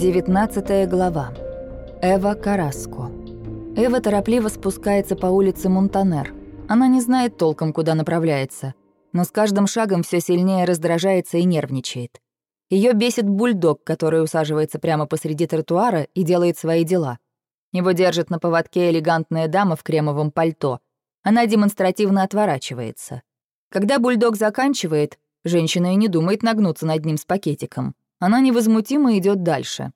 19 глава. Эва Караско. Эва торопливо спускается по улице Монтанер. Она не знает толком, куда направляется, но с каждым шагом все сильнее раздражается и нервничает. Ее бесит бульдог, который усаживается прямо посреди тротуара и делает свои дела. Его держит на поводке элегантная дама в кремовом пальто. Она демонстративно отворачивается. Когда бульдог заканчивает, женщина и не думает нагнуться над ним с пакетиком. Она невозмутимо идет дальше.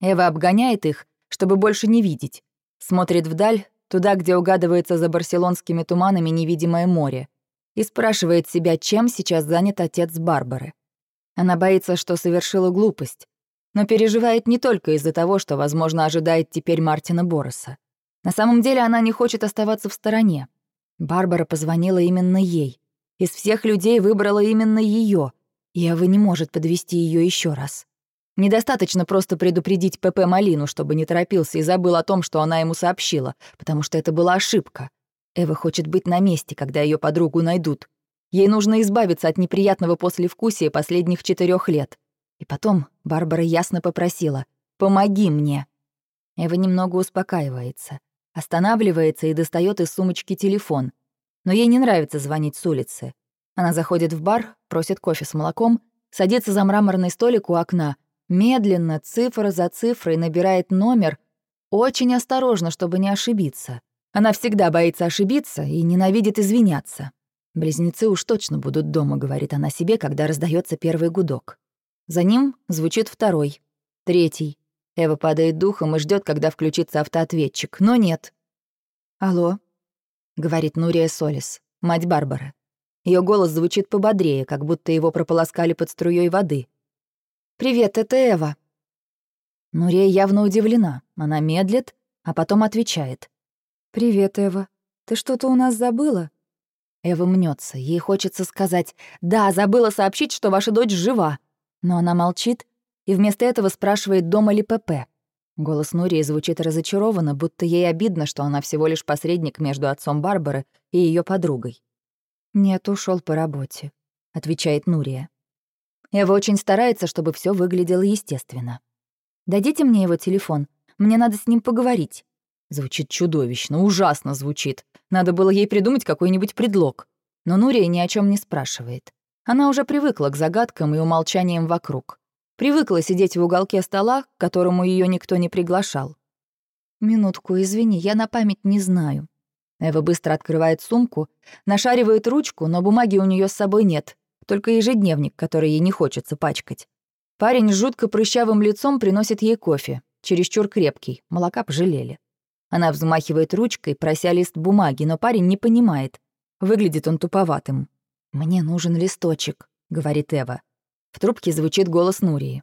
Эва обгоняет их, чтобы больше не видеть. Смотрит вдаль, туда, где угадывается за барселонскими туманами невидимое море, и спрашивает себя, чем сейчас занят отец Барбары. Она боится, что совершила глупость, но переживает не только из-за того, что, возможно, ожидает теперь Мартина Бороса. На самом деле она не хочет оставаться в стороне. Барбара позвонила именно ей. Из всех людей выбрала именно ее, и Эва не может подвести ее еще раз. Недостаточно просто предупредить ПП Малину, чтобы не торопился и забыл о том, что она ему сообщила, потому что это была ошибка. Эва хочет быть на месте, когда ее подругу найдут. Ей нужно избавиться от неприятного послевкусия последних четырех лет. И потом Барбара ясно попросила «Помоги мне». Эва немного успокаивается, останавливается и достает из сумочки телефон. Но ей не нравится звонить с улицы. Она заходит в бар, просит кофе с молоком, садится за мраморный столик у окна, медленно, цифра за цифрой, набирает номер, очень осторожно, чтобы не ошибиться. Она всегда боится ошибиться и ненавидит извиняться. «Близнецы уж точно будут дома», — говорит она себе, когда раздается первый гудок. За ним звучит второй, третий. Эва падает духом и ждет, когда включится автоответчик, но нет. «Алло», — говорит Нурия Солис, мать Барбары. Ее голос звучит пободрее, как будто его прополоскали под струей воды. «Привет, это Эва». Нурия явно удивлена. Она медлит, а потом отвечает. «Привет, Эва. Ты что-то у нас забыла?» Эва мнется. Ей хочется сказать «Да, забыла сообщить, что ваша дочь жива». Но она молчит и вместо этого спрашивает, дома ли ПП. Голос Нурии звучит разочарованно, будто ей обидно, что она всего лишь посредник между отцом Барбары и ее подругой. «Нет, ушел по работе», — отвечает Нурия. Эва очень старается, чтобы все выглядело естественно. «Дадите мне его телефон, мне надо с ним поговорить». Звучит чудовищно, ужасно звучит. Надо было ей придумать какой-нибудь предлог. Но Нурия ни о чем не спрашивает. Она уже привыкла к загадкам и умолчаниям вокруг. Привыкла сидеть в уголке стола, к которому ее никто не приглашал. «Минутку, извини, я на память не знаю», Эва быстро открывает сумку, нашаривает ручку, но бумаги у нее с собой нет, только ежедневник, который ей не хочется пачкать. Парень с жутко прыщавым лицом приносит ей кофе, чересчур крепкий, молока пожалели. Она взмахивает ручкой, прося лист бумаги, но парень не понимает. Выглядит он туповатым. «Мне нужен листочек», — говорит Эва. В трубке звучит голос Нурии.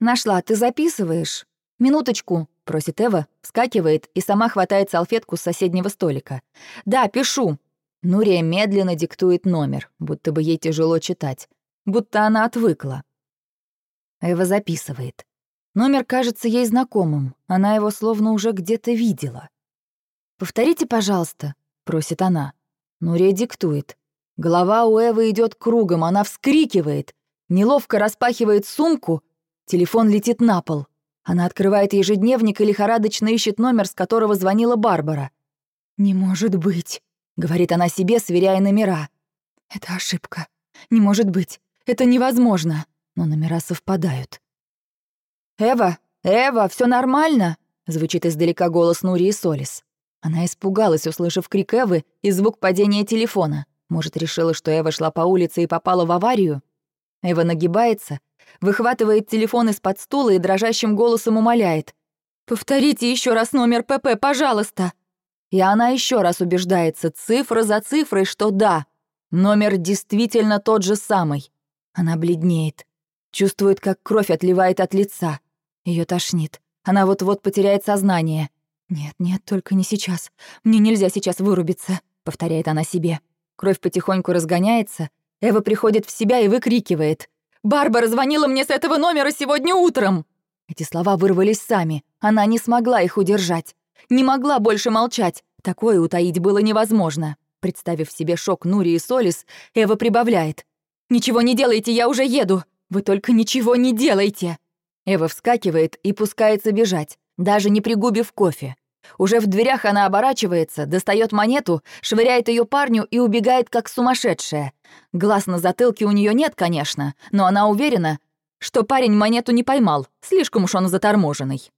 «Нашла, ты записываешь?» «Минуточку», — просит Эва, вскакивает и сама хватает салфетку с соседнего столика. «Да, пишу». Нурия медленно диктует номер, будто бы ей тяжело читать, будто она отвыкла. Эва записывает. Номер кажется ей знакомым, она его словно уже где-то видела. «Повторите, пожалуйста», — просит она. Нурия диктует. Голова у Эвы идет кругом, она вскрикивает, неловко распахивает сумку, телефон летит на пол. Она открывает ежедневник и лихорадочно ищет номер, с которого звонила Барбара. «Не может быть», — говорит она себе, сверяя номера. «Это ошибка. Не может быть. Это невозможно». Но номера совпадают. «Эва! Эва, все нормально?» — звучит издалека голос Нурии Солис. Она испугалась, услышав крик Эвы и звук падения телефона. Может, решила, что Эва шла по улице и попала в аварию? Эва нагибается, выхватывает телефон из-под стула и дрожащим голосом умоляет. «Повторите еще раз номер ПП, пожалуйста!» И она еще раз убеждается, цифра за цифрой, что да, номер действительно тот же самый. Она бледнеет, чувствует, как кровь отливает от лица. Ее тошнит. Она вот-вот потеряет сознание. «Нет, нет, только не сейчас. Мне нельзя сейчас вырубиться», — повторяет она себе. Кровь потихоньку разгоняется. Эва приходит в себя и выкрикивает. Барбара звонила мне с этого номера сегодня утром!» Эти слова вырвались сами. Она не смогла их удержать. Не могла больше молчать. Такое утаить было невозможно. Представив себе шок Нури и Солис, Эва прибавляет. «Ничего не делайте, я уже еду! Вы только ничего не делайте!» Эва вскакивает и пускается бежать, даже не пригубив кофе. Уже в дверях она оборачивается, достает монету, швыряет ее парню и убегает как сумасшедшая. Глаз на затылке у нее нет, конечно, но она уверена, что парень монету не поймал, слишком уж он заторможенный.